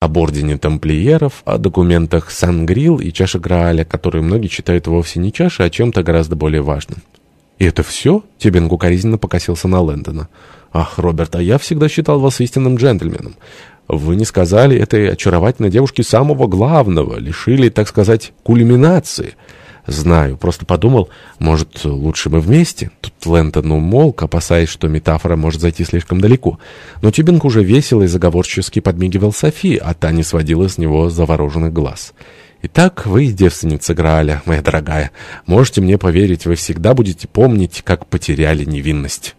об ордене тамплиеров, о документах Сангрил и чаше Грааля, которые многие считают вовсе не чашей, а чем-то гораздо более важным. «И это все?» — Тебенг укоризненно покосился на Лэндона. «Ах, Роберт, а я всегда считал вас истинным джентльменом. Вы не сказали этой очаровательной девушке самого главного, лишили, так сказать, кульминации». «Знаю, просто подумал, может, лучше мы вместе?» Тут Лэнтон умолк, опасаясь, что метафора может зайти слишком далеко. Но Тюбинг уже весело и заговорчески подмигивал Софи, а та не сводила с него завороженных глаз. «Итак, вы девственница Грааля, моя дорогая. Можете мне поверить, вы всегда будете помнить, как потеряли невинность».